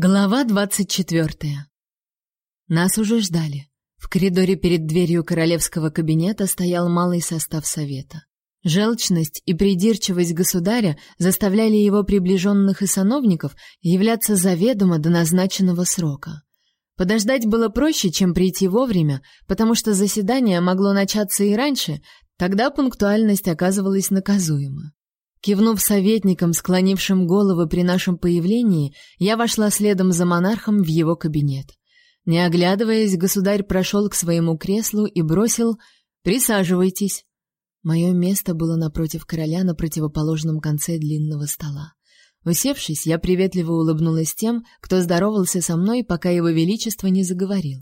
Глава двадцать четвертая. Нас уже ждали. В коридоре перед дверью королевского кабинета стоял малый состав совета. Желчность и придирчивость государя заставляли его приближенных и сановников являться заведомо до назначенного срока. Подождать было проще, чем прийти вовремя, потому что заседание могло начаться и раньше, тогда пунктуальность оказывалась наказуема. Кивнув советникам, склонившим головы при нашем появлении, я вошла следом за монархом в его кабинет. Не оглядываясь, государь прошел к своему креслу и бросил «Присаживайтесь». Мое место было напротив короля на противоположном конце длинного стола. Усевшись, я приветливо улыбнулась тем, кто здоровался со мной, пока его величество не заговорил.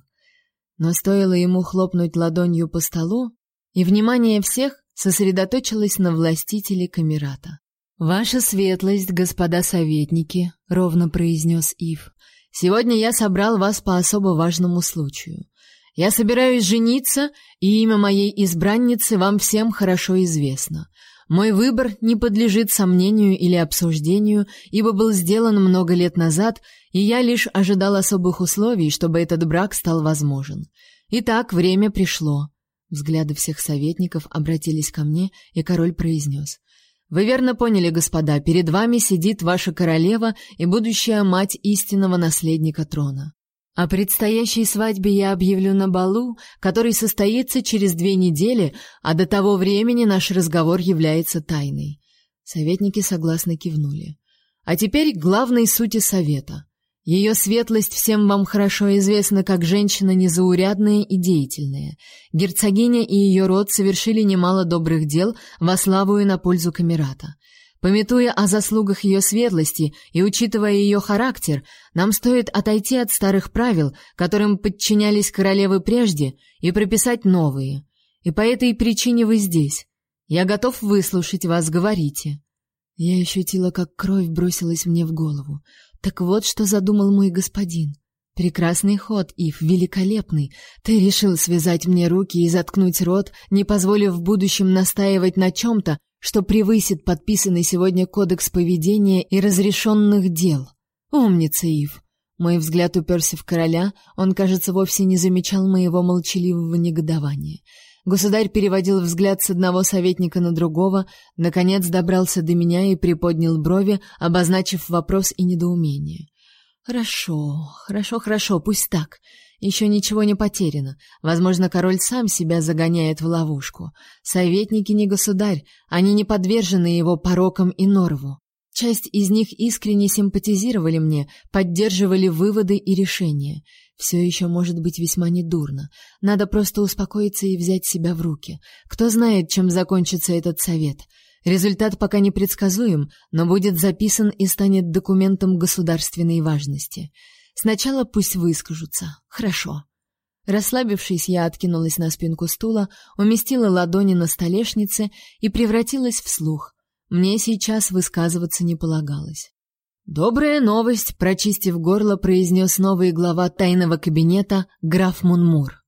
Но стоило ему хлопнуть ладонью по столу, и внимание всех сосредоточилась на властителе Камерата. «Ваша светлость, господа советники», — ровно произнес Ив, — «сегодня я собрал вас по особо важному случаю. Я собираюсь жениться, и имя моей избранницы вам всем хорошо известно. Мой выбор не подлежит сомнению или обсуждению, ибо был сделан много лет назад, и я лишь ожидал особых условий, чтобы этот брак стал возможен. Итак, время пришло. Взгляды всех советников обратились ко мне, и король произнес. «Вы верно поняли, господа, перед вами сидит ваша королева и будущая мать истинного наследника трона. О предстоящей свадьбе я объявлю на балу, который состоится через две недели, а до того времени наш разговор является тайной». Советники согласно кивнули. «А теперь к главной сути совета. Ее светлость всем вам хорошо известна как женщина незаурядная и деятельная. Герцогиня и ее род совершили немало добрых дел во славу и на пользу Камерата. Пометуя о заслугах ее светлости и учитывая ее характер, нам стоит отойти от старых правил, которым подчинялись королевы прежде, и прописать новые. И по этой причине вы здесь. Я готов выслушать вас, говорите. Я ощутила, как кровь бросилась мне в голову. Так вот, что задумал мой господин. Прекрасный ход, Ив, великолепный. Ты решил связать мне руки и заткнуть рот, не позволив в будущем настаивать на чем-то, что превысит подписанный сегодня кодекс поведения и разрешенных дел. Умница, Ив. Мой взгляд уперся в короля, он, кажется, вовсе не замечал моего молчаливого негодования. Государь переводил взгляд с одного советника на другого, наконец добрался до меня и приподнял брови, обозначив вопрос и недоумение. Хорошо, хорошо, хорошо, пусть так. Еще ничего не потеряно. Возможно, король сам себя загоняет в ловушку. Советники не государь, они не подвержены его порокам и норву. Часть из них искренне симпатизировали мне, поддерживали выводы и решения. Все еще может быть весьма недурно. Надо просто успокоиться и взять себя в руки. Кто знает, чем закончится этот совет. Результат пока не предсказуем, но будет записан и станет документом государственной важности. Сначала пусть выскажутся. Хорошо. Расслабившись, я откинулась на спинку стула, уместила ладони на столешнице и превратилась в слух. Мне сейчас высказываться не полагалось. Добрая новость, прочистив горло, произнес новый глава тайного кабинета граф Мунмур.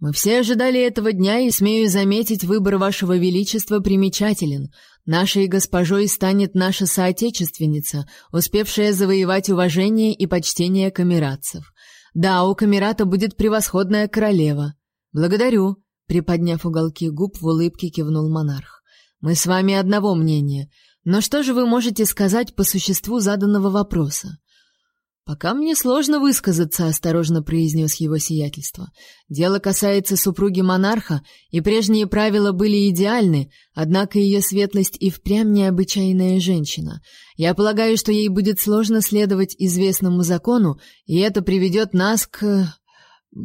Мы все ожидали этого дня, и смею заметить, выбор вашего величества примечателен. Нашей госпожой станет наша соотечественница, успевшая завоевать уважение и почтение камератцев. Да, у камерата будет превосходная королева. Благодарю, приподняв уголки губ, в улыбке кивнул монарх. Мы с вами одного мнения. Но что же вы можете сказать по существу заданного вопроса? Пока мне сложно высказаться, осторожно произнес его сиятельство. Дело касается супруги монарха, и прежние правила были идеальны, однако ее светлость и впрямь необычайная женщина. Я полагаю, что ей будет сложно следовать известному закону, и это приведет нас к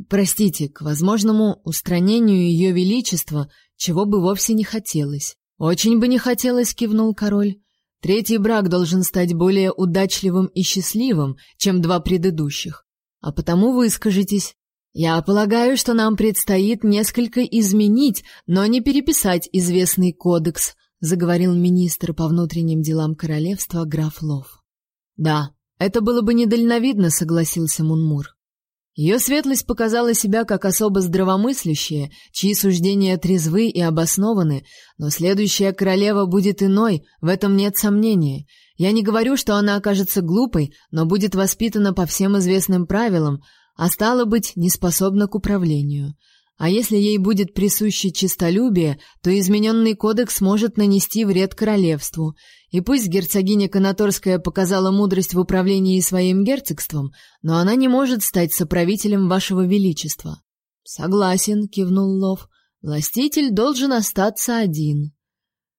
простите, к возможному устранению ее величества, чего бы вовсе не хотелось. Очень бы не хотелось, кивнул король. Третий брак должен стать более удачливым и счастливым, чем два предыдущих. А потому вы скажитесь. Я полагаю, что нам предстоит несколько изменить, но не переписать известный кодекс, заговорил министр по внутренним делам королевства граф Лов. Да, это было бы недальновидно, согласился Мунмур. Ее светлость показала себя как особо здравомыслящая, чьи суждения трезвы и обоснованы, но следующая королева будет иной, в этом нет сомнения. Я не говорю, что она окажется глупой, но будет воспитана по всем известным правилам, а стало быть, не способна к управлению. А если ей будет присуще честолюбие, то измененный кодекс может нанести вред королевству. И пусть герцогиня Конаторская показала мудрость в управлении своим герцогством, но она не может стать соправителем вашего величества. Согласен, кивнул Лов. Властитель должен остаться один.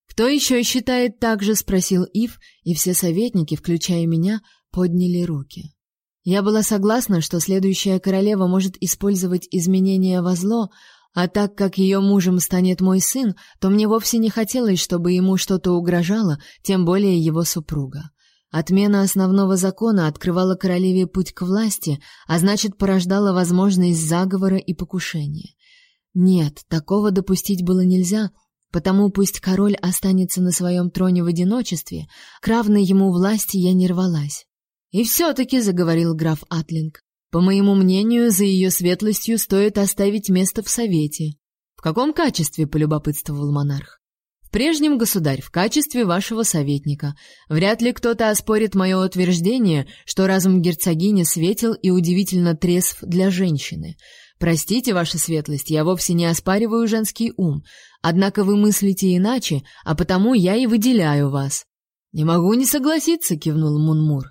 Кто еще считает так же, спросил Ив, и все советники, включая меня, подняли руки. Я была согласна, что следующая королева может использовать изменения во зло, а так как ее мужем станет мой сын, то мне вовсе не хотелось, чтобы ему что-то угрожало, тем более его супруга. Отмена основного закона открывала королеве путь к власти, а значит, порождала возможность заговора и покушения. Нет, такого допустить было нельзя, потому пусть король останется на своем троне в одиночестве, к равной ему власти я не рвалась. И все-таки заговорил граф Атлинг. По моему мнению, за ее светлостью стоит оставить место в совете. В каком качестве, полюбопытствовал монарх. В прежнем, государь, в качестве вашего советника. Вряд ли кто-то оспорит мое утверждение, что разум герцогини светел и удивительно трезв для женщины. Простите, ваша светлость, я вовсе не оспариваю женский ум, однако вы мыслите иначе, а потому я и выделяю вас. Не могу не согласиться, кивнул Мунмур.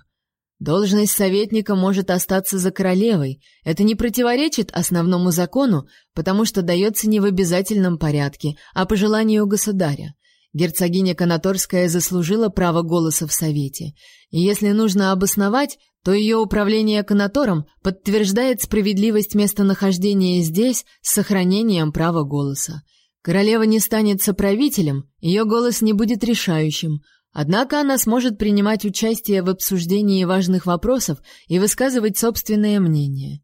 Должность советника может остаться за королевой. Это не противоречит основному закону, потому что дается не в обязательном порядке, а по желанию государя. Герцогиня Конаторская заслужила право голоса в совете. И если нужно обосновать, то ее управление Конатором подтверждает справедливость местонахождения здесь с сохранением права голоса. Королева не станет соправителем, ее голос не будет решающим, Однако она сможет принимать участие в обсуждении важных вопросов и высказывать собственное мнение.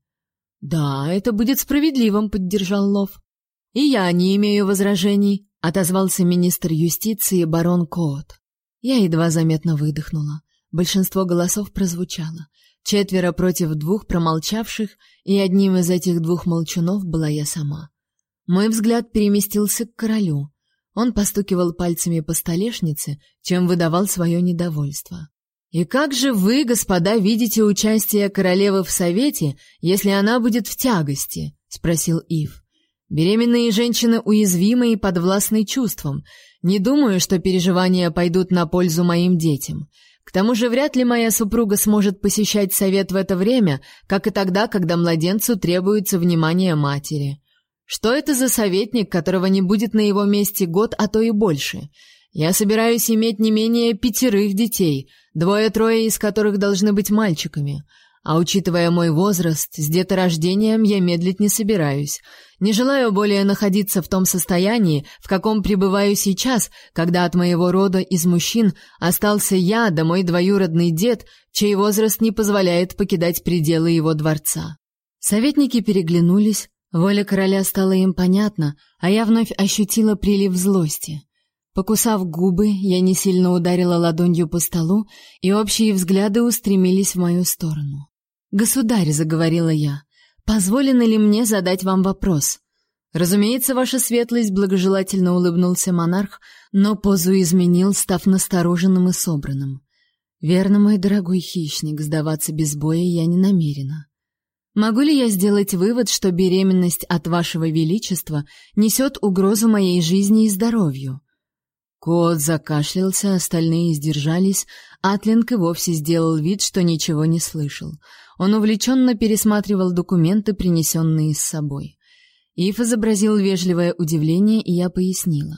Да, это будет справедливым, поддержал Лов. И я не имею возражений, отозвался министр юстиции барон Коот. Я едва заметно выдохнула. Большинство голосов прозвучало. Четверо против двух промолчавших, и одним из этих двух молчунов была я сама. Мой взгляд переместился к королю. Он постукивал пальцами по столешнице, чем выдавал свое недовольство. И как же вы, господа, видите участие королевы в совете, если она будет в тягости, спросил Ив. Беременные женщины уязвимы и подвластны чувствам. Не думаю, что переживания пойдут на пользу моим детям. К тому же вряд ли моя супруга сможет посещать совет в это время, как и тогда, когда младенцу требуется внимание матери. Что это за советник, которого не будет на его месте год, а то и больше? Я собираюсь иметь не менее пятерых детей, двое-трое из которых должны быть мальчиками. А учитывая мой возраст, с деторождением я медлить не собираюсь. Не желаю более находиться в том состоянии, в каком пребываю сейчас, когда от моего рода из мужчин остался я да мой двоюродный дед, чей возраст не позволяет покидать пределы его дворца. Советники переглянулись, Воля короля стала им понятна, а я вновь ощутила прилив злости. Покусав губы, я не сильно ударила ладонью по столу, и общие взгляды устремились в мою сторону. "Государь", заговорила я. "Позволено ли мне задать вам вопрос?" "Разумеется, ваша светлость", благожелательно улыбнулся монарх, но позу изменил, став настороженным и собранным. "Верно, мой дорогой хищник, сдаваться без боя я не намерена. Могу ли я сделать вывод, что беременность от вашего величества несет угрозу моей жизни и здоровью? Кот закашлялся, остальные сдержались, Атлинг и вовсе сделал вид, что ничего не слышал. Он увлеченно пересматривал документы, принесенные с собой. Ив изобразил вежливое удивление, и я пояснила.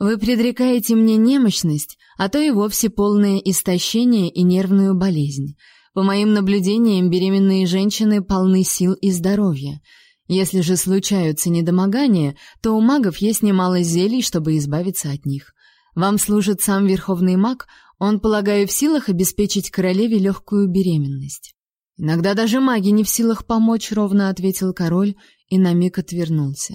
Вы предрекаете мне немощность, а то и вовсе полное истощение и нервную болезнь. По моим наблюдениям, беременные женщины полны сил и здоровья. Если же случаются недомогания, то у магов есть немало зелий, чтобы избавиться от них. Вам служит сам верховный маг, он, полагаю, в силах обеспечить королеве легкую беременность. Иногда даже маги не в силах помочь, ровно ответил король и на миг отвернулся.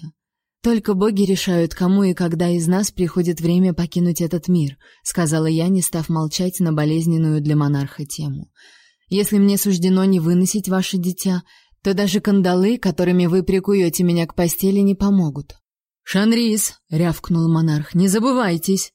Только боги решают, кому и когда из нас приходит время покинуть этот мир, сказала я, не став молчать на болезненную для монарха тему. Если мне суждено не выносить ваше дитя, то даже кандалы, которыми вы прикуете меня к постели, не помогут. Шанрис, рявкнул монарх, не забывайтесь.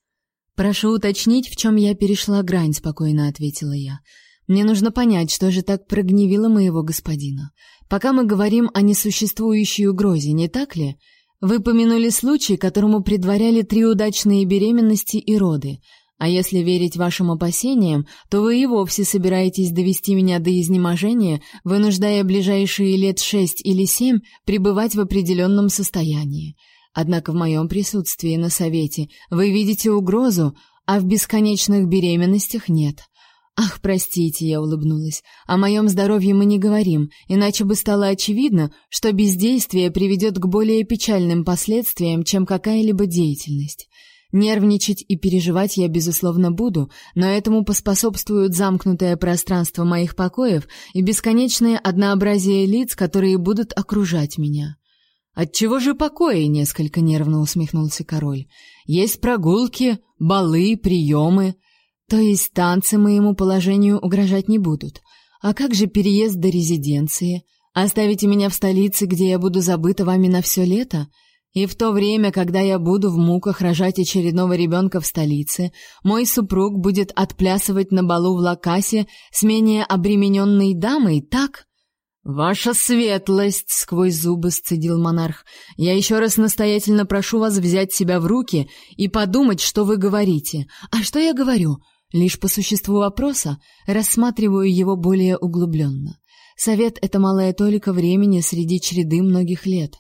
Прошу уточнить, в чем я перешла грань, спокойно ответила я. Мне нужно понять, что же так прогневило моего господина. Пока мы говорим о несуществующей угрозе, не так ли? Вы помянули случай, которому предваряли три удачные беременности и роды. А если верить вашим опасениям, то вы и вовсе собираетесь довести меня до изнеможения, вынуждая ближайшие лет шесть или семь пребывать в определенном состоянии. Однако в моем присутствии на совете вы видите угрозу, а в бесконечных беременностях нет. Ах, простите, я улыбнулась. О моем здоровье мы не говорим, иначе бы стало очевидно, что бездействие приведет к более печальным последствиям, чем какая-либо деятельность. Нервничать и переживать я безусловно буду, но этому поспособствуют замкнутое пространство моих покоев и бесконечное однообразие лиц, которые будут окружать меня. Отчего же покои, несколько нервно усмехнулся король. Есть прогулки, балы, приемы. То есть танцы моему положению угрожать не будут. А как же переезд до резиденции? Оставите меня в столице, где я буду забыта вами на все лето? И в то время, когда я буду в муках рожать очередного ребенка в столице, мой супруг будет отплясывать на балу в Лакасе с менее обремененной дамой, так? «Ваша светлость!» — сквозь зубы сцедил монарх. «Я еще раз настоятельно прошу вас взять себя в руки и подумать, что вы говорите. А что я говорю? Лишь по существу вопроса рассматриваю его более углубленно. Совет — это малая толика времени среди череды многих лет.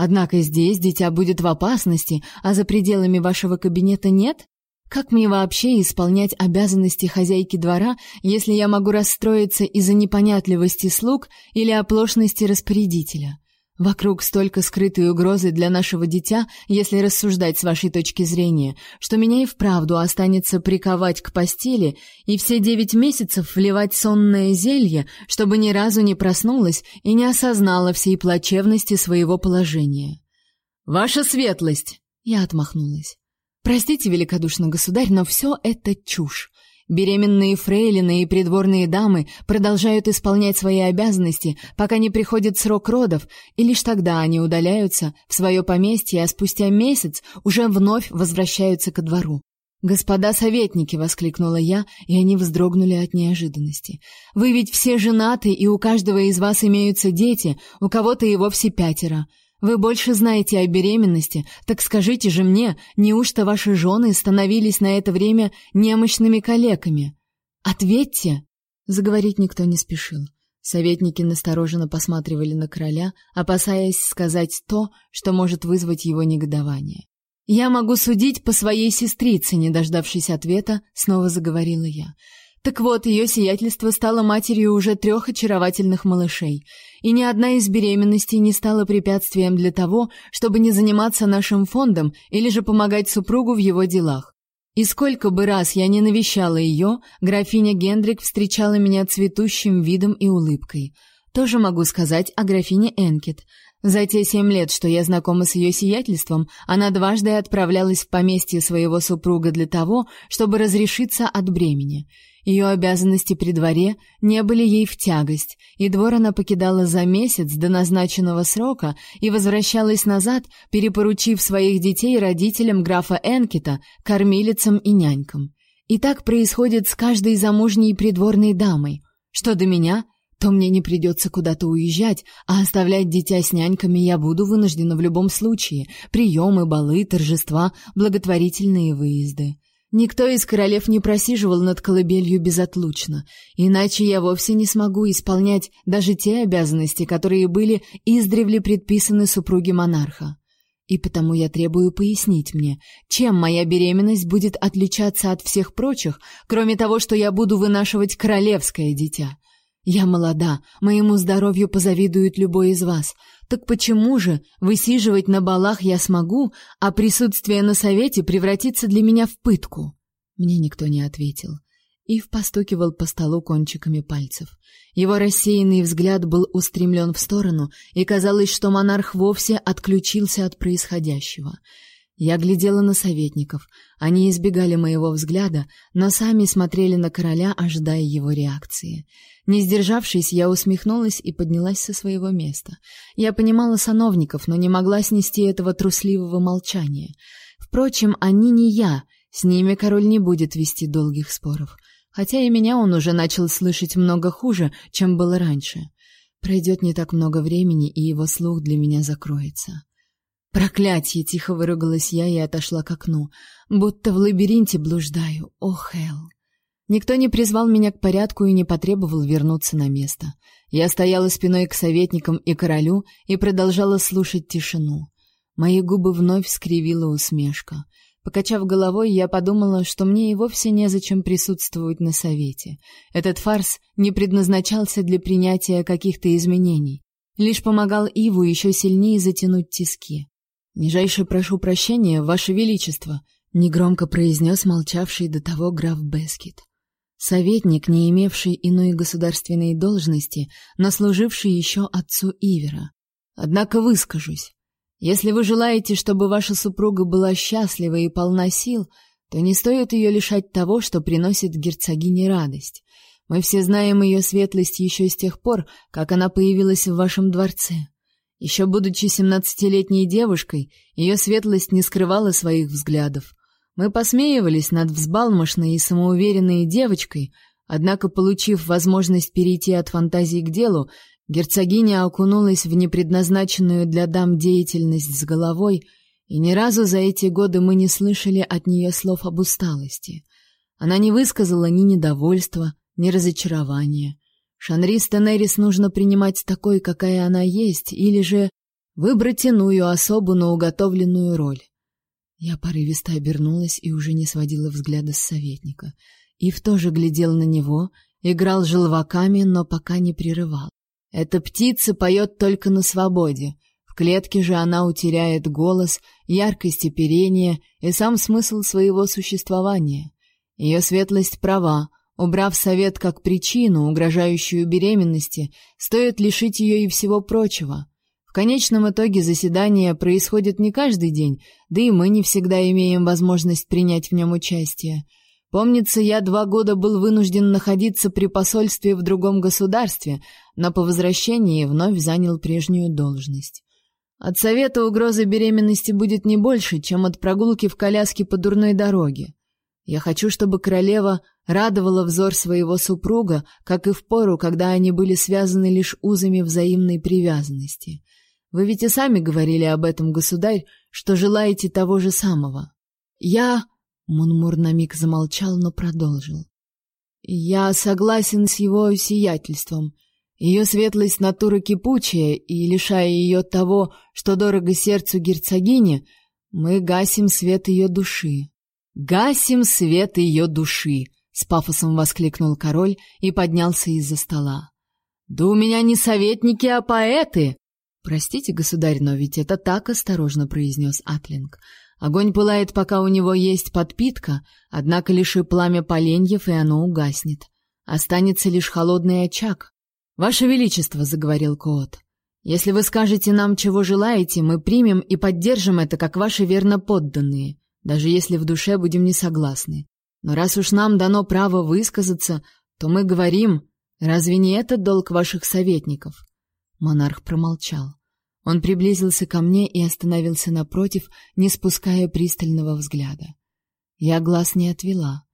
Однако здесь дитя будет в опасности, а за пределами вашего кабинета нет? Как мне вообще исполнять обязанности хозяйки двора, если я могу расстроиться из-за непонятливости слуг или оплошности распорядителя? Вокруг столько скрытой угрозы для нашего дитя, если рассуждать с вашей точки зрения, что меня и вправду останется приковать к постели и все девять месяцев вливать сонное зелье, чтобы ни разу не проснулась и не осознала всей плачевности своего положения. Ваша светлость, я отмахнулась. Простите, великодушный государь, но все это чушь. Беременные фрейлины и придворные дамы продолжают исполнять свои обязанности, пока не приходит срок родов, и лишь тогда они удаляются в свое поместье, а спустя месяц уже вновь возвращаются ко двору. «Господа советники!» — воскликнула я, и они вздрогнули от неожиданности. «Вы ведь все женаты, и у каждого из вас имеются дети, у кого-то и вовсе пятеро. Вы больше знаете о беременности, так скажите же мне, неужто ваши жены становились на это время немощными калеками? Ответьте. Заговорить никто не спешил. Советники настороженно посматривали на короля, опасаясь сказать то, что может вызвать его негодование. Я могу судить по своей сестрице, не дождавшись ответа, снова заговорила я. Так вот, ее сиятельство стало матерью уже трех очаровательных малышей, и ни одна из беременностей не стала препятствием для того, чтобы не заниматься нашим фондом или же помогать супругу в его делах. И сколько бы раз я не навещала ее, графиня Гендрик встречала меня цветущим видом и улыбкой. Тоже могу сказать о графине Энкет. За те семь лет, что я знакома с ее сиятельством, она дважды отправлялась в поместье своего супруга для того, чтобы разрешиться от бремени. Ее обязанности при дворе не были ей в тягость, и двор она покидала за месяц до назначенного срока и возвращалась назад, перепоручив своих детей родителям графа Энкета, кормилицам и нянькам. И так происходит с каждой замужней придворной дамой. Что до меня, то мне не придется куда-то уезжать, а оставлять дитя с няньками я буду вынуждена в любом случае. Приемы, балы, торжества, благотворительные выезды. Никто из королев не просиживал над колыбелью безотлучно, иначе я вовсе не смогу исполнять даже те обязанности, которые были издревле предписаны супруге монарха. И потому я требую пояснить мне, чем моя беременность будет отличаться от всех прочих, кроме того, что я буду вынашивать королевское дитя. Я молода, моему здоровью позавидует любой из вас. Так почему же высиживать на балах я смогу, а присутствие на совете превратится для меня в пытку? Мне никто не ответил. Ив постукивал по столу кончиками пальцев. Его рассеянный взгляд был устремлен в сторону, и казалось, что монарх вовсе отключился от происходящего. Я глядела на советников. Они избегали моего взгляда, но сами смотрели на короля, ожидая его реакции. Не сдержавшись, я усмехнулась и поднялась со своего места. Я понимала сановников, но не могла снести этого трусливого молчания. Впрочем, они не я, с ними король не будет вести долгих споров. Хотя и меня он уже начал слышать много хуже, чем было раньше. Пройдет не так много времени, и его слух для меня закроется. Проклятье, тихо выругалась я и отошла к окну, будто в лабиринте блуждаю. Ох, Хэл. Никто не призвал меня к порядку и не потребовал вернуться на место. Я стояла спиной к советникам и королю и продолжала слушать тишину. Мои губы вновь скривила усмешка. Покачав головой, я подумала, что мне и вовсе незачем присутствовать на совете. Этот фарс не предназначался для принятия каких-то изменений, лишь помогал Иву еще сильнее затянуть тиски. «Нижайше прошу прощения, Ваше Величество», — негромко произнес молчавший до того граф Бескет. Советник, не имевший иной государственной должности, но служивший еще отцу Ивера. «Однако выскажусь. Если вы желаете, чтобы ваша супруга была счастлива и полна сил, то не стоит ее лишать того, что приносит герцогине радость. Мы все знаем ее светлость еще с тех пор, как она появилась в вашем дворце. Еще будучи семнадцатилетней девушкой, ее светлость не скрывала своих взглядов. Мы посмеивались над взбалмошной и самоуверенной девочкой, однако, получив возможность перейти от фантазии к делу, герцогиня окунулась в непредназначенную для дам деятельность с головой, и ни разу за эти годы мы не слышали от нее слов об усталости. Она не высказала ни недовольства, ни разочарования. Шанрис Тенерис нужно принимать такой, какая она есть, или же выбрать иную особу на уготовленную роль. Я порывисто обернулась и уже не сводила взгляда с советника. Ив тоже глядел на него, играл желваками, но пока не прерывал. Эта птица поет только на свободе. В клетке же она утеряет голос, яркость оперения и сам смысл своего существования. Ее светлость права, Убрав совет как причину, угрожающую беременности, стоит лишить ее и всего прочего. В конечном итоге заседание происходит не каждый день, да и мы не всегда имеем возможность принять в нем участие. Помнится, я два года был вынужден находиться при посольстве в другом государстве, но по возвращении вновь занял прежнюю должность. От совета угрозы беременности будет не больше, чем от прогулки в коляске по дурной дороге. Я хочу, чтобы королева радовала взор своего супруга, как и в пору, когда они были связаны лишь узами взаимной привязанности. Вы ведь и сами говорили об этом, государь, что желаете того же самого. Я Мунмур на миг замолчал, но продолжил. Я согласен с его сиятельством. Ее светлость натура кипучая, и лишая ее того, что дорого сердцу герцогини, мы гасим свет ее души. Гасим свет ее души, с пафосом воскликнул король и поднялся из-за стола. Да у меня не советники, а поэты. Простите, государь, но ведь это так осторожно произнес Атлинг. Огонь пылает, пока у него есть подпитка, однако лиши пламя поленьев, и оно угаснет. Останется лишь холодный очаг. Ваше величество, заговорил Коот. Если вы скажете нам, чего желаете, мы примем и поддержим это, как ваши верно подданные даже если в душе будем не согласны. Но раз уж нам дано право высказаться, то мы говорим, разве не это долг ваших советников? Монарх промолчал. Он приблизился ко мне и остановился напротив, не спуская пристального взгляда. Я глаз не отвела.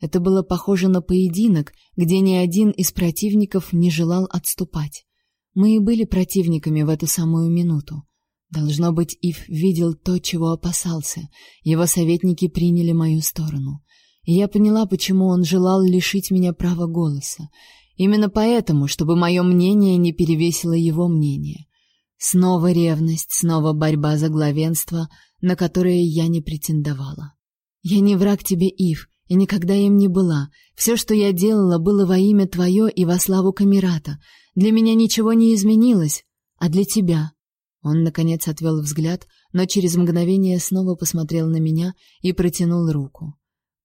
Это было похоже на поединок, где ни один из противников не желал отступать. Мы и были противниками в эту самую минуту. Должно быть, Ив видел то, чего опасался. Его советники приняли мою сторону. И я поняла, почему он желал лишить меня права голоса. Именно поэтому, чтобы мое мнение не перевесило его мнение. Снова ревность, снова борьба за главенство, на которое я не претендовала. Я не враг тебе, Ив, и никогда им не была. Все, что я делала, было во имя твое и во славу Камерата. Для меня ничего не изменилось, а для тебя он наконец отвел взгляд, но через мгновение снова посмотрел на меня и протянул руку.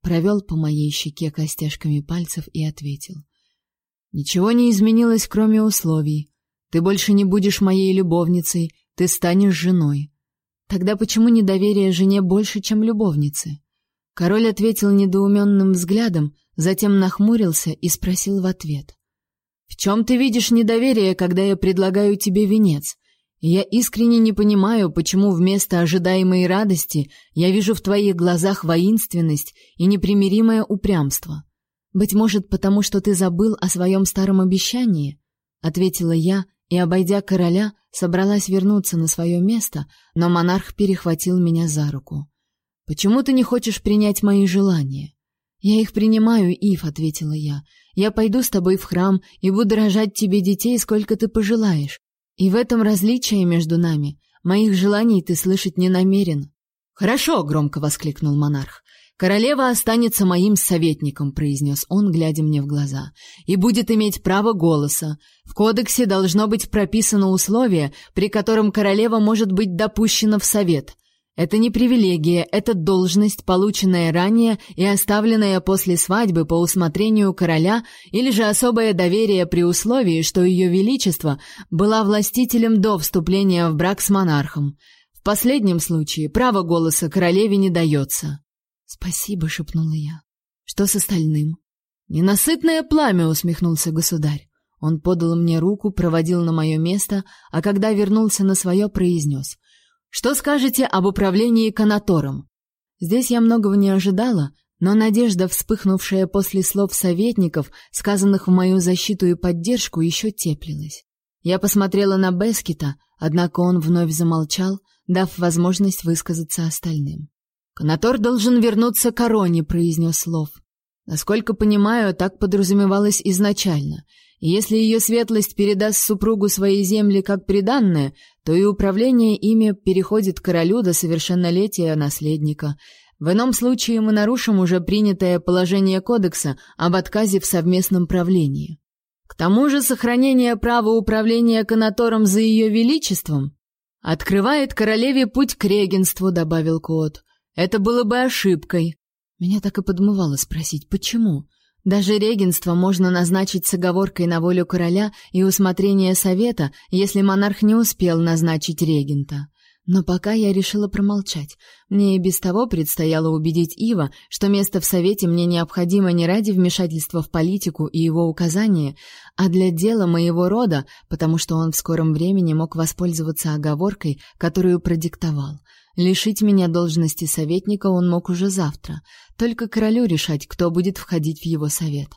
Провел по моей щеке костяшками пальцев и ответил: Ничего не изменилось, кроме условий. Ты больше не будешь моей любовницей, ты станешь женой. Тогда почему недоверие жене больше, чем любовнице? Король ответил недоуменным взглядом, затем нахмурился и спросил в ответ: "В чем ты видишь недоверие, когда я предлагаю тебе венец? Я искренне не понимаю, почему вместо ожидаемой радости я вижу в твоих глазах воинственность и непримиримое упрямство. Быть может, потому что ты забыл о своем старом обещании?" ответила я и, обойдя короля, собралась вернуться на свое место, но монарх перехватил меня за руку. Почему ты не хочешь принять мои желания? Я их принимаю, Ив, ответила я. Я пойду с тобой в храм и буду рожать тебе детей, сколько ты пожелаешь. И в этом различие между нами. Моих желаний ты слышать не намерен. Хорошо, громко воскликнул монарх. Королева останется моим советником, произнес он, глядя мне в глаза, и будет иметь право голоса. В кодексе должно быть прописано условие, при котором королева может быть допущена в совет. Это не привилегия, это должность, полученная ранее и оставленная после свадьбы по усмотрению короля, или же особое доверие при условии, что ее величество была властителем до вступления в брак с монархом. В последнем случае право голоса королеве не дается. «Спасибо», — шепнула я. «Что с остальным?» «Ненасытное пламя», — усмехнулся государь. Он подал мне руку, проводил на мое место, а когда вернулся на свое, произнес. «Что скажете об управлении канатором?» Здесь я многого не ожидала, но надежда, вспыхнувшая после слов советников, сказанных в мою защиту и поддержку, еще теплилась. Я посмотрела на Бескита, однако он вновь замолчал, дав возможность высказаться остальным. «Канатор должен вернуться к короне», — произнес Лов. Насколько понимаю, так подразумевалось изначально. Если ее светлость передаст супругу свои земли как приданное, то и управление ими переходит королю до совершеннолетия наследника. В ином случае мы нарушим уже принятое положение кодекса об отказе в совместном правлении. К тому же сохранение права управления канатором за ее величеством открывает королеве путь к регенству, добавил Кот. Это было бы ошибкой. Меня так и подмывало спросить, почему? Даже регенство можно назначить с оговоркой на волю короля и усмотрение совета, если монарх не успел назначить регента. Но пока я решила промолчать. Мне и без того предстояло убедить Ива, что место в совете мне необходимо не ради вмешательства в политику и его указания, а для дела моего рода, потому что он в скором времени мог воспользоваться оговоркой, которую продиктовал. Лишить меня должности советника он мог уже завтра. Только королю решать, кто будет входить в его совет.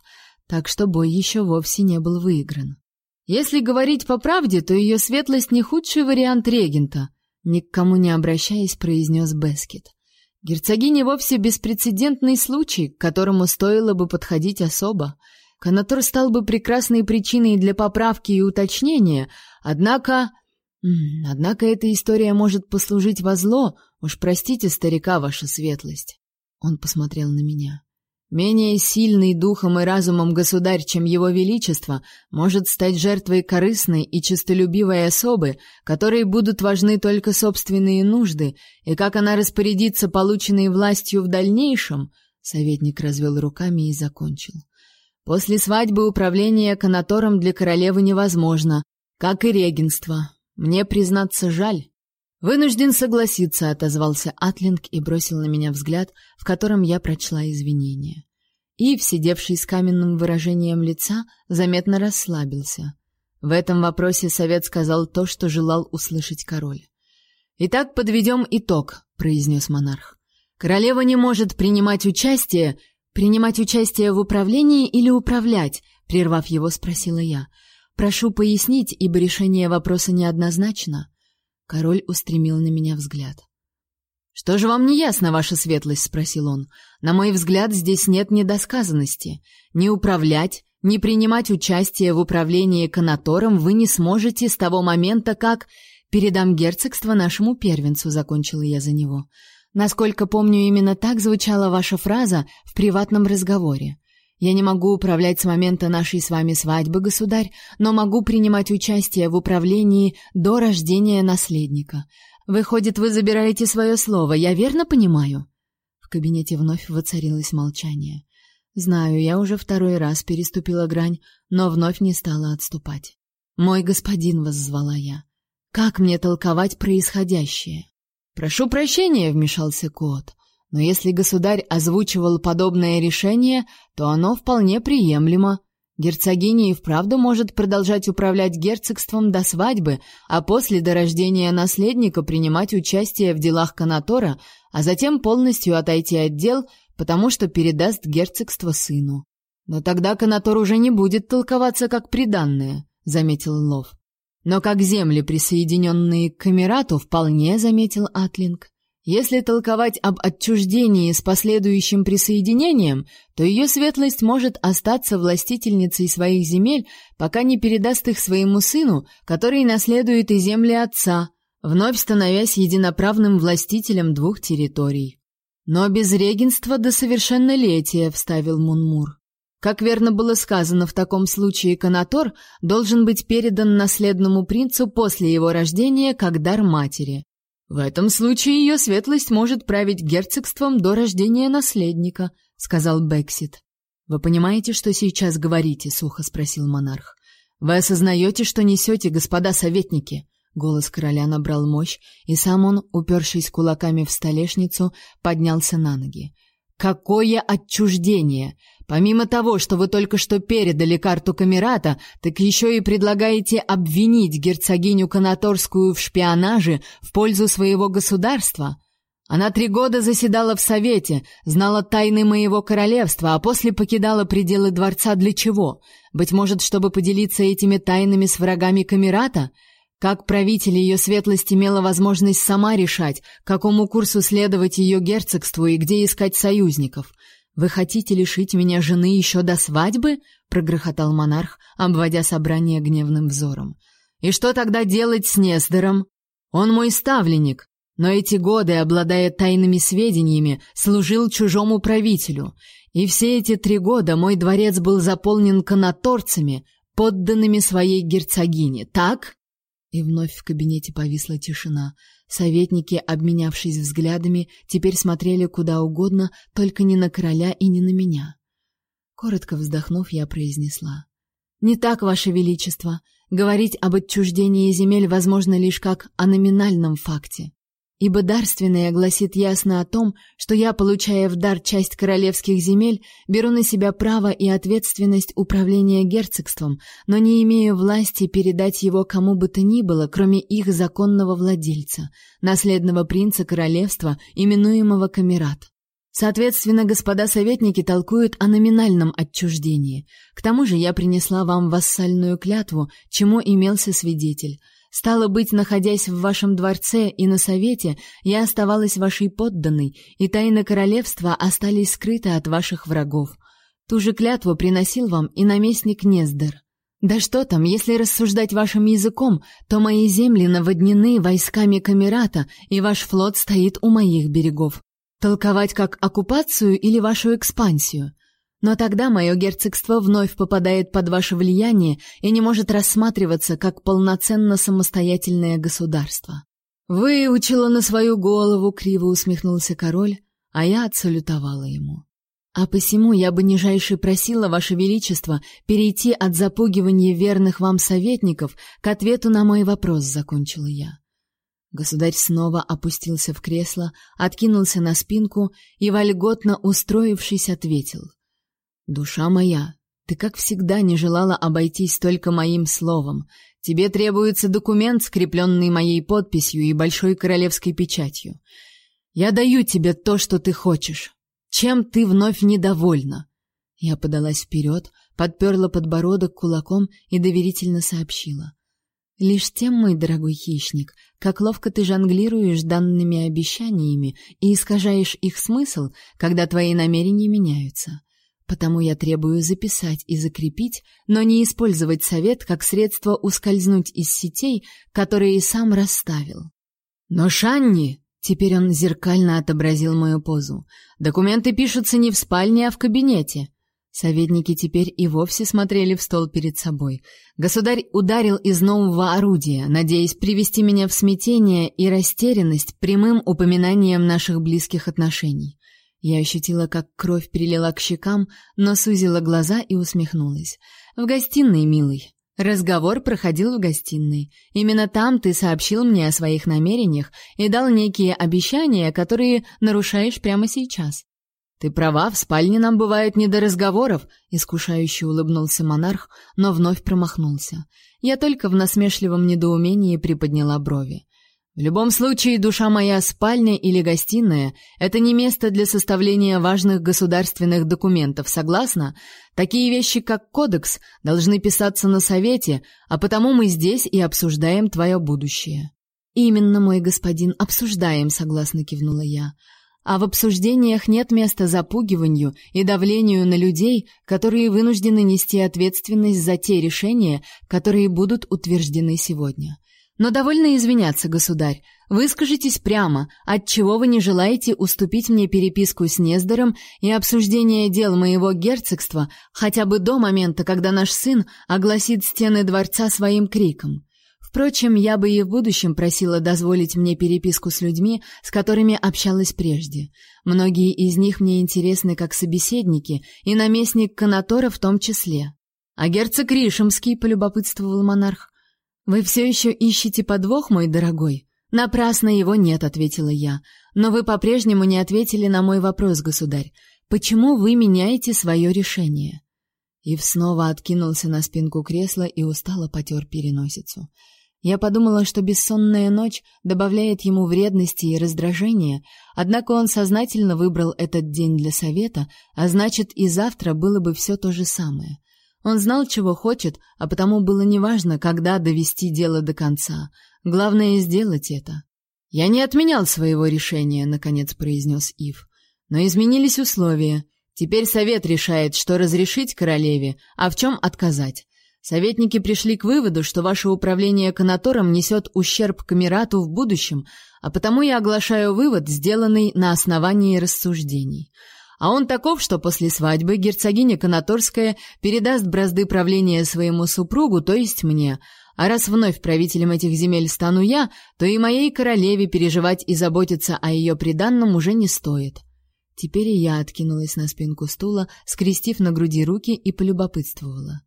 Так что бой еще вовсе не был выигран. Если говорить по правде, то ее светлость не худший вариант регента, ни к кому не обращаясь, произнес Бескет. Герцогиня вовсе беспрецедентный случай, к которому стоило бы подходить особо. Канатор стал бы прекрасной причиной для поправки и уточнения, однако Однако эта история может послужить во зло, уж простите старика, ваша светлость. Он посмотрел на меня. Менее сильный духом и разумом государь, чем его величество, может стать жертвой корыстной и честолюбивой особы, которой будут важны только собственные нужды, и как она распорядится полученной властью в дальнейшем, советник развел руками и закончил. После свадьбы управление канатором для королевы невозможно, как и регенство. Мне, признаться, жаль. Вынужден согласиться, отозвался Атлинг и бросил на меня взгляд, в котором я прочла извинения. Ив, сидевший с каменным выражением лица, заметно расслабился. В этом вопросе совет сказал то, что желал услышать король. Итак, подведем итог, произнес монарх. Королева не может принимать участие, принимать участие в управлении или управлять, прервав его, спросила я. Прошу пояснить, ибо решение вопроса неоднозначно. Король устремил на меня взгляд. Что же вам не ясно, ваша светлость, спросил он. На мой взгляд, здесь нет недосказанности. Не управлять, не принимать участие в управлении канатором вы не сможете с того момента, как передам герцогство нашему первенцу, закончила я за него. Насколько помню, именно так звучала ваша фраза в приватном разговоре. Я не могу управлять с момента нашей с вами свадьбы, государь, но могу принимать участие в управлении до рождения наследника. Выходит, вы забираете свое слово, я верно понимаю? В кабинете вновь воцарилось молчание. Знаю, я уже второй раз переступила грань, но вновь не стала отступать. Мой господин воззвала я. Как мне толковать происходящее? Прошу прощения, вмешался кот. Но если государь озвучивал подобное решение, то оно вполне приемлемо. Герцогиня и вправду может продолжать управлять герцогством до свадьбы, а после до рождения наследника принимать участие в делах Канатора, а затем полностью отойти от дел, потому что передаст герцогство сыну. Но тогда Канатор уже не будет толковаться как приданное, заметил Лов. Но как земли, присоединенные к Камерату, вполне заметил Атлинг. Если толковать об отчуждении с последующим присоединением, то ее светлость может остаться властительницей своих земель, пока не передаст их своему сыну, который наследует и земли отца, вновь становясь единоправным властителем двух территорий. Но без регенства до совершеннолетия, вставил Мунмур. Как верно было сказано, в таком случае Канатор должен быть передан наследному принцу после его рождения как дар матери. В этом случае ее светлость может править герцогством до рождения наследника, сказал Бексит. Вы понимаете, что сейчас говорите, сухо спросил монарх. Вы осознаете, что несете, господа советники? Голос короля набрал мощь, и сам он, упершись кулаками в столешницу, поднялся на ноги. Какое отчуждение! Помимо того, что вы только что передали карту Камерата, так еще и предлагаете обвинить герцогиню Канаторскую в шпионаже в пользу своего государства. Она три года заседала в совете, знала тайны моего королевства, а после покидала пределы дворца для чего? Быть может, чтобы поделиться этими тайнами с врагами Камерата? Как правитель ее светлость имела возможность сама решать, какому курсу следовать ее герцогству и где искать союзников — «Вы хотите лишить меня жены еще до свадьбы?» — прогрохотал монарх, обводя собрание гневным взором. «И что тогда делать с Несдором? Он мой ставленник, но эти годы, обладая тайными сведениями, служил чужому правителю, и все эти три года мой дворец был заполнен канаторцами, подданными своей герцогине, так?» И вновь в кабинете повисла тишина — Советники, обменявшись взглядами, теперь смотрели куда угодно, только не на короля и не на меня. Коротко вздохнув, я произнесла: "Не так, ваше величество. Говорить об отчуждении земель возможно лишь как о номинальном факте. Ибо дарственное гласит ясно о том, что я, получая в дар часть королевских земель, беру на себя право и ответственность управления герцогством, но не имею власти передать его кому бы то ни было, кроме их законного владельца, наследного принца королевства, именуемого Камерат. Соответственно, господа советники толкуют о номинальном отчуждении. К тому же я принесла вам вассальную клятву, чему имелся свидетель — Стало быть, находясь в вашем дворце и на совете, я оставалась вашей подданной, и тайны королевства остались скрыты от ваших врагов. Ту же клятву приносил вам и наместник Нездер. Да что там, если рассуждать вашим языком, то мои земли наводнены войсками Камерата, и ваш флот стоит у моих берегов. Толковать как оккупацию или вашу экспансию? Но тогда мое герцогство вновь попадает под ваше влияние и не может рассматриваться как полноценно самостоятельное государство. Выучила на свою голову, криво усмехнулся король, а я отсалютовала ему. А посему я бы нижайше просила ваше величество перейти от запугивания верных вам советников к ответу на мой вопрос, закончила я. Государь снова опустился в кресло, откинулся на спинку и вольготно устроившись ответил: Душа моя, ты как всегда не желала обойтись только моим словом. Тебе требуется документ, скрепленный моей подписью и большой королевской печатью. Я даю тебе то, что ты хочешь. Чем ты вновь недовольна? Я подалась вперед, подперла подбородок кулаком и доверительно сообщила: Лишь тем, мой дорогой хищник, как ловко ты жонглируешь данными обещаниями и искажаешь их смысл, когда твои намерения меняются. Потому я требую записать и закрепить, но не использовать совет как средство ускользнуть из сетей, которые и сам расставил. Но Шанни, теперь он зеркально отобразил мою позу. Документы пишутся не в спальне, а в кабинете. Советники теперь и вовсе смотрели в стол перед собой. Государь ударил из нового орудия, надеясь привести меня в смятение и растерянность прямым упоминанием наших близких отношений. Я ощутила, как кровь перелила к щекам, но сузила глаза и усмехнулась. В гостиной, милый. Разговор проходил в гостиной. Именно там ты сообщил мне о своих намерениях и дал некие обещания, которые нарушаешь прямо сейчас. Ты права, в спальне нам бывает не до разговоров, искушающе улыбнулся монарх, но вновь промахнулся. Я только в насмешливом недоумении приподняла брови. В любом случае, душа моя, спальня или гостиная — это не место для составления важных государственных документов, согласна? Такие вещи, как кодекс, должны писаться на совете, а потому мы здесь и обсуждаем твое будущее. Именно, мой господин, обсуждаем, согласно кивнула я. А в обсуждениях нет места запугиванию и давлению на людей, которые вынуждены нести ответственность за те решения, которые будут утверждены сегодня. Но довольно извиняться, государь. Выскажитесь прямо, отчего вы не желаете уступить мне переписку с Нездором и обсуждение дел моего герцогства хотя бы до момента, когда наш сын огласит стены дворца своим криком. Впрочем, я бы и в будущем просила дозволить мне переписку с людьми, с которыми общалась прежде. Многие из них мне интересны как собеседники, и наместник Канатора в том числе. А герцог Ришемский, полюбопытствовал монарх, вы все еще ищете подвох, мой дорогой? Напрасно его нет, ответила я. Но вы по-прежнему не ответили на мой вопрос, государь. Почему вы меняете свое решение? Ив снова откинулся на спинку кресла и устало потер переносицу. Я подумала, что бессонная ночь добавляет ему вредности и раздражения, однако он сознательно выбрал этот день для совета, а значит, и завтра было бы все то же самое. Он знал, чего хочет, а потому было неважно, когда довести дело до конца. Главное сделать это. Я не отменял своего решения, наконец произнес Ив. Но изменились условия. Теперь совет решает, что разрешить королеве, а в чем отказать. Советники пришли к выводу, что ваше управление канатором несет ущерб Камерату в будущем, а потому я оглашаю вывод, сделанный на основании рассуждений. А он таков, что после свадьбы герцогиня Конаторская передаст бразды правления своему супругу, то есть мне. А раз вновь правителем этих земель стану я, то и моей королеве переживать и заботиться о ее приданном уже не стоит. Теперь и я откинулась на спинку стула, скрестив на груди руки и полюбопытствовала.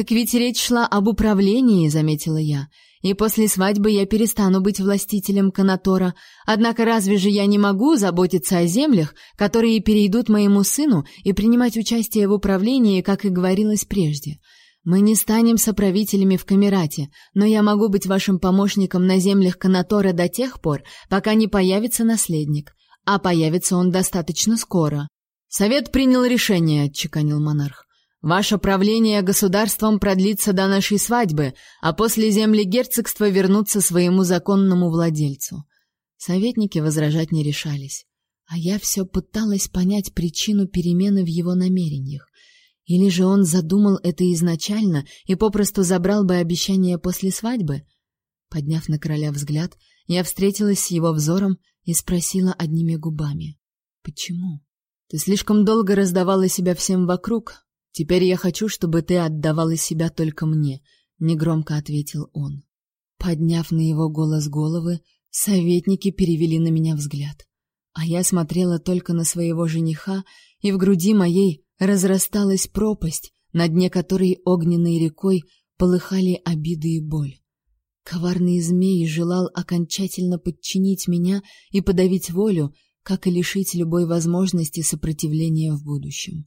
Так ведь речь шла об управлении, заметила я. И после свадьбы я перестану быть властителем Канатора. Однако разве же я не могу заботиться о землях, которые перейдут моему сыну и принимать участие в управлении, как и говорилось прежде? Мы не станем соправителями в Камерате, но я могу быть вашим помощником на землях Канатора до тех пор, пока не появится наследник. А появится он достаточно скоро. Совет принял решение, отчеканил монарх. Ваше правление государством продлится до нашей свадьбы, а после земли герцогства вернутся своему законному владельцу. Советники возражать не решались, а я все пыталась понять причину перемены в его намерениях. Или же он задумал это изначально и попросту забрал бы обещание после свадьбы? Подняв на короля взгляд, я встретилась с его взором и спросила одними губами: "Почему? Ты слишком долго раздавала себя всем вокруг, Теперь я хочу, чтобы ты отдавала себя только мне, негромко ответил он. Подняв на его голос головы, советники перевели на меня взгляд. А я смотрела только на своего жениха, и в груди моей разрасталась пропасть, на дне которой огненной рекой полыхали обиды и боль. Коварный змей желал окончательно подчинить меня и подавить волю, как и лишить любой возможности сопротивления в будущем.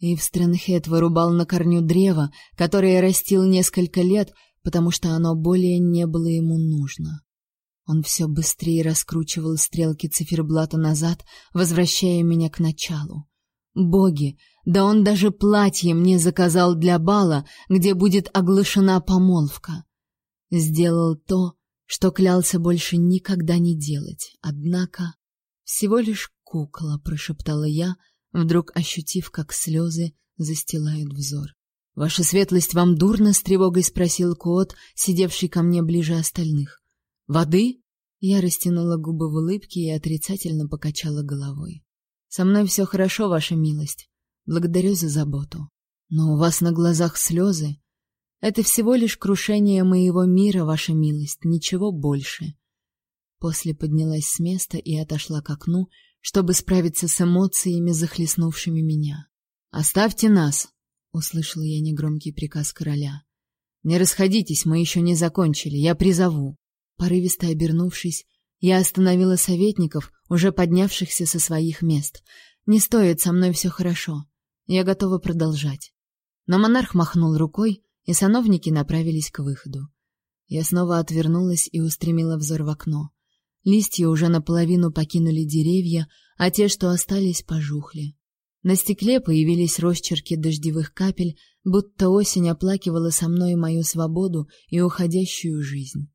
Ивстренхед вырубал на корню древо, которое растил несколько лет, потому что оно более не было ему нужно. Он все быстрее раскручивал стрелки циферблата назад, возвращая меня к началу. Боги, да он даже платье мне заказал для бала, где будет оглашена помолвка. Сделал то, что клялся больше никогда не делать. Однако всего лишь кукла, прошептала я, вдруг ощутив, как слезы застилают взор. Ваша светлость, вам дурно? с тревогой спросил кот, сидевший ко мне ближе остальных. Воды? Я растянула губы в улыбке и отрицательно покачала головой. Со мной все хорошо, ваша милость. Благодарю за заботу. Но у вас на глазах слезы. Это всего лишь крушение моего мира, ваша милость, ничего больше. После поднялась с места и отошла к окну, чтобы справиться с эмоциями, захлестнувшими меня. "Оставьте нас", услышала я негромкий приказ короля. Не расходитесь, мы еще не закончили, я призову. Порывисто обернувшись, я остановила советников, уже поднявшихся со своих мест. Не стоит, со мной все хорошо. Я готова продолжать. Но монарх махнул рукой, и сановники направились к выходу. Я снова отвернулась и устремила взор в окно. Листья уже наполовину покинули деревья, а те, что остались, пожухли. На стекле появились росчерки дождевых капель, будто осень оплакивала со мной мою свободу и уходящую жизнь.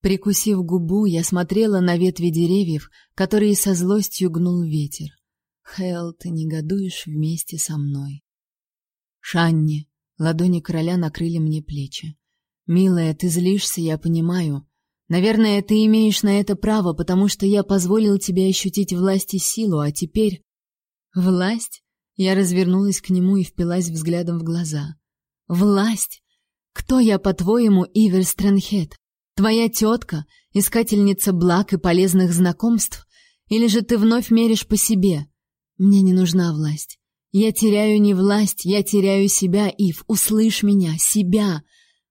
Прикусив губу, я смотрела на ветви деревьев, которые со злостью гнул ветер. Хэл, ты негодуешь вместе со мной. Шанни, ладони короля накрыли мне плечи. Милая, ты злишься, я понимаю. Наверное, ты имеешь на это право, потому что я позволил тебе ощутить власть и силу, а теперь власть. Я развернулась к нему и впилась взглядом в глаза. Власть. Кто я, по-твоему, Ивер Стрэнхед? Твоя тетка, искательница благ и полезных знакомств, или же ты вновь меришь по себе? Мне не нужна власть. Я теряю не власть, я теряю себя, Ив. Услышь меня, себя.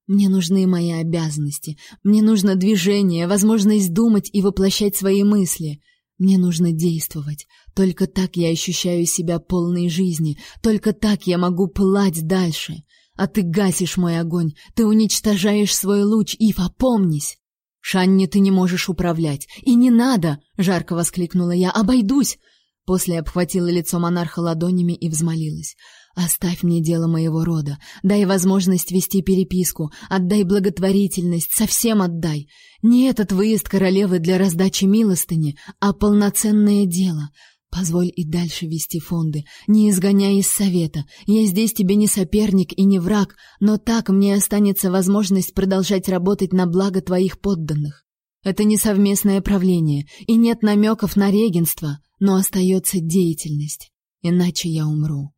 Мне нужны мои обязанности. Мне нужно движение, возможность думать и воплощать свои мысли. Мне нужно действовать. Только так я ощущаю себя полной жизни. Только так я могу пылать дальше. А ты гасишь мой огонь, ты уничтожаешь свой луч, Ив, опомнись. Шанни, ты не можешь управлять. И не надо, жарко воскликнула я. Обойдусь. После обхватила лицо монарха ладонями и взмолилась: "Оставь мне дело моего рода, дай возможность вести переписку, отдай благотворительность, совсем отдай. Не этот выезд королевы для раздачи милостыни, а полноценное дело. Позволь и дальше вести фонды, не изгоняй из совета. Я здесь тебе не соперник и не враг, но так мне останется возможность продолжать работать на благо твоих подданных. Это не совместное правление, и нет намеков на регенство, но остается деятельность. Иначе я умру.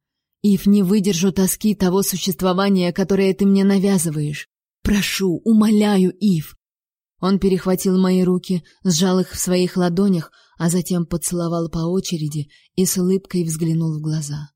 Ив, не выдержу тоски того существования, которое ты мне навязываешь. Прошу, умоляю, Ив, он перехватил мои руки, сжал их в своих ладонях, а затем поцеловал по очереди и с улыбкой взглянул в глаза.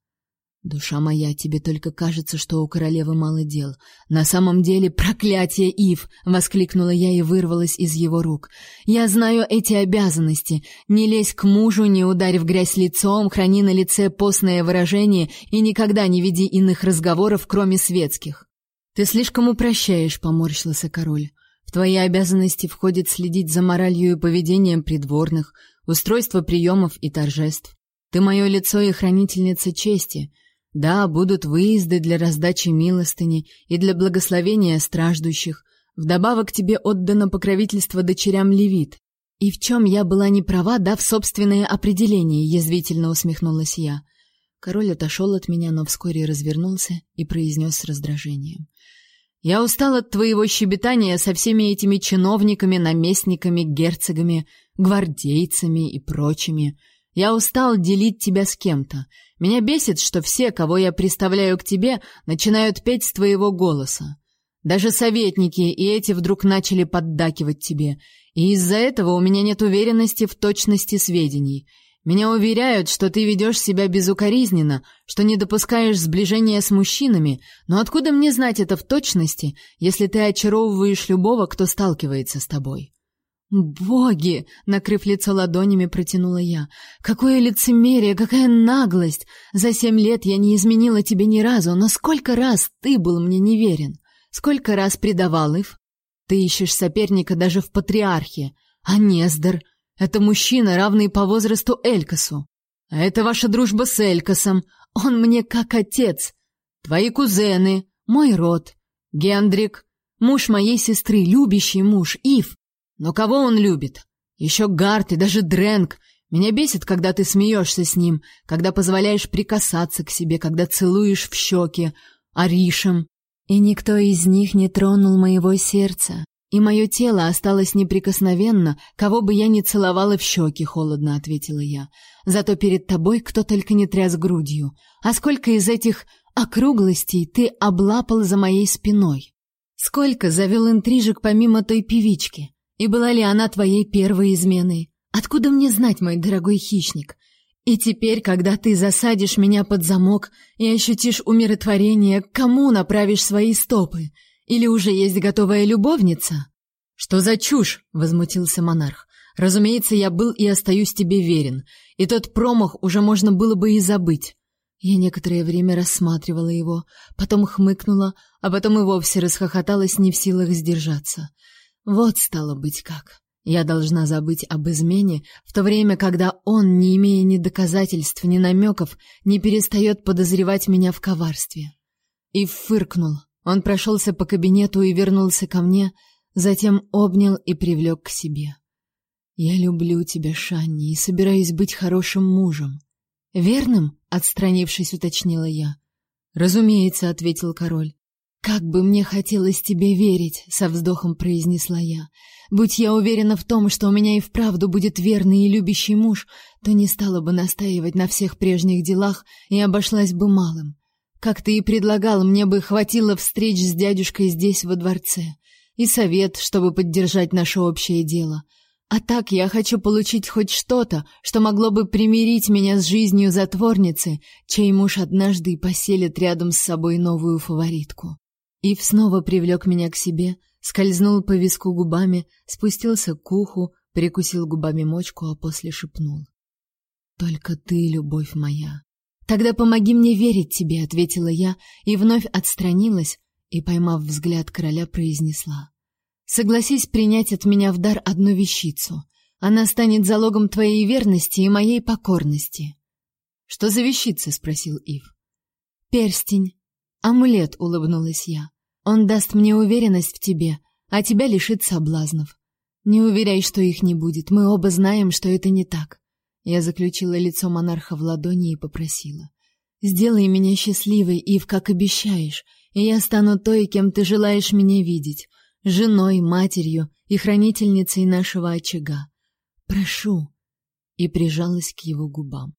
Душа моя, тебе только кажется, что у королевы мало дел. На самом деле, проклятие, Ив, воскликнула я и вырвалась из его рук. Я знаю эти обязанности. Не лезь к мужу, не ударь в грязь лицом, храни на лице постное выражение и никогда не веди иных разговоров, кроме светских. Ты слишком упрощаешь, поморщился король. В твои обязанности входит следить за моралью и поведением придворных, устройство приемов и торжеств. Ты мое лицо и хранительница чести. Да, будут выезды для раздачи милостыни и для благословения страждущих. Вдобавок тебе отдано покровительство дочерям левит. И в чем я была не права, дав собственное определение, язвительно усмехнулась я. Король отошел от меня, но вскоре развернулся и произнес с раздражением: я устал от твоего щебетания со всеми этими чиновниками, наместниками, герцогами, гвардейцами и прочими. Я устал делить тебя с кем-то. Меня бесит, что все, кого я представляю к тебе, начинают петь с твоего голоса. Даже советники и эти вдруг начали поддакивать тебе, и из-за этого у меня нет уверенности в точности сведений. Меня уверяют, что ты ведешь себя безукоризненно, что не допускаешь сближения с мужчинами, но откуда мне знать это в точности, если ты очаровываешь любого, кто сталкивается с тобой? Боги, накрыв лицо ладонями, протянула я. Какое лицемерие, какая наглость! За семь лет я не изменила тебе ни разу, но сколько раз ты был мне неверен? Сколько раз предавал их? Ты ищешь соперника даже в патриархе, а Нездор это мужчина, равный по возрасту Элькасу. А это ваша дружба с Элькасом. Он мне как отец. Твои кузены, мой род, Гендрик, муж моей сестры, любящий муж, Ив. Но кого он любит? Еще Гарт и даже Дрэнк. Меня бесит, когда ты смеешься с ним, когда позволяешь прикасаться к себе, когда целуешь в щеки, Аришем. И никто из них не тронул моего сердца. И мое тело осталось неприкосновенно, кого бы я ни целовала в щеки, холодно ответила я. Зато перед тобой кто только не тряс грудью. А сколько из этих округлостей ты облапал за моей спиной? Сколько завел интрижек помимо той певички? И была ли она твоей первой изменой? Откуда мне знать, мой дорогой хищник? И теперь, когда ты засадишь меня под замок и ощутишь умиротворение, кому направишь свои стопы? Или уже есть готовая любовница? Что за чушь? возмутился монарх. Разумеется, я был и остаюсь тебе верен, и тот промах уже можно было бы и забыть. Я некоторое время рассматривала его, потом хмыкнула, а потом и вовсе расхохоталась, не в силах сдержаться. Вот стало быть как. Я должна забыть об измене, в то время, когда он, не имея ни доказательств, ни намеков, не перестает подозревать меня в коварстве. И фыркнул. Он прошелся по кабинету и вернулся ко мне, затем обнял и привлек к себе. Я люблю тебя, Шанни, и собираюсь быть хорошим мужем. Верным? отстранившись, уточнила я. Разумеется, ответил король. Как бы мне хотелось тебе верить, со вздохом произнесла я. Будь я уверена в том, что у меня и вправду будет верный и любящий муж, то не стала бы настаивать на всех прежних делах и обошлась бы малым. Как ты и предлагал, мне бы хватило встреч с дядюшкой здесь во дворце и совет, чтобы поддержать наше общее дело. А так я хочу получить хоть что-то, что могло бы примирить меня с жизнью затворницы, чей муж однажды поселит рядом с собой новую фаворитку. Ив снова привлек меня к себе, скользнул по виску губами, спустился к уху, прикусил губами мочку, а после шепнул: "Только ты, любовь моя". "Тогда помоги мне верить тебе", ответила я и вновь отстранилась и, поймав взгляд короля, произнесла: Согласись принять от меня в дар одну вещицу. Она станет залогом твоей верности и моей покорности. Что за вещица, спросил Ив. Перстень. Амулет, улыбнулась я. Он даст мне уверенность в тебе, а тебя лишит соблазнов. Не уверяй, что их не будет. Мы оба знаем, что это не так. Я заключила лицо монарха в ладони и попросила: "Сделай меня счастливой, Ив, как обещаешь, и я стану той, кем ты желаешь меня видеть женой, матерью и хранительницей нашего очага. Прошу, и прижалась к его губам.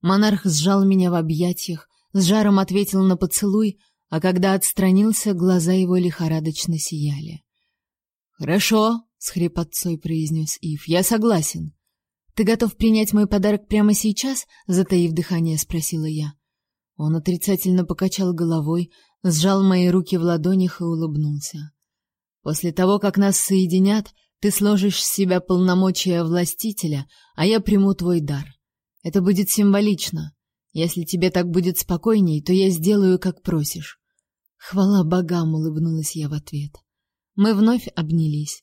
Монарх сжал меня в объятиях, с жаром ответил на поцелуй, а когда отстранился, глаза его лихорадочно сияли. Хорошо, с хрипотцой произнес Ив. Я согласен. Ты готов принять мой подарок прямо сейчас? затаив дыхание, спросила я. Он отрицательно покачал головой, сжал мои руки в ладонях и улыбнулся. После того, как нас соединят, ты сложишь с себя полномочия властителя, а я приму твой дар. Это будет символично. Если тебе так будет спокойней, то я сделаю, как просишь. Хвала богам, улыбнулась я в ответ. Мы вновь обнялись.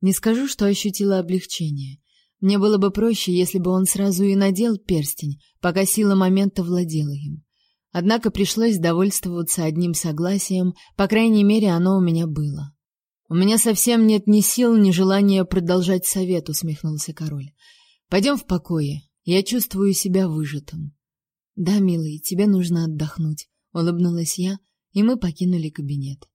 Не скажу, что ощутила облегчение. Мне было бы проще, если бы он сразу и надел перстень, пока сила момента владела им. Однако пришлось довольствоваться одним согласием, по крайней мере, оно у меня было. У меня совсем нет ни сил, ни желания продолжать совет, усмехнулся король. Пойдем в покое. Я чувствую себя выжатым. Да, милый, тебе нужно отдохнуть, улыбнулась я, и мы покинули кабинет.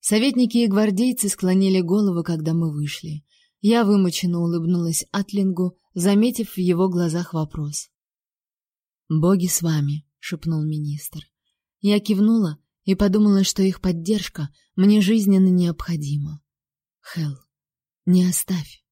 Советники и гвардейцы склонили головы, когда мы вышли. Я вымученно улыбнулась Атлингу, заметив в его глазах вопрос. "Боги с вами", шепнул министр. Я кивнула и подумала, что их поддержка мне жизненно необходима. Хел, не оставь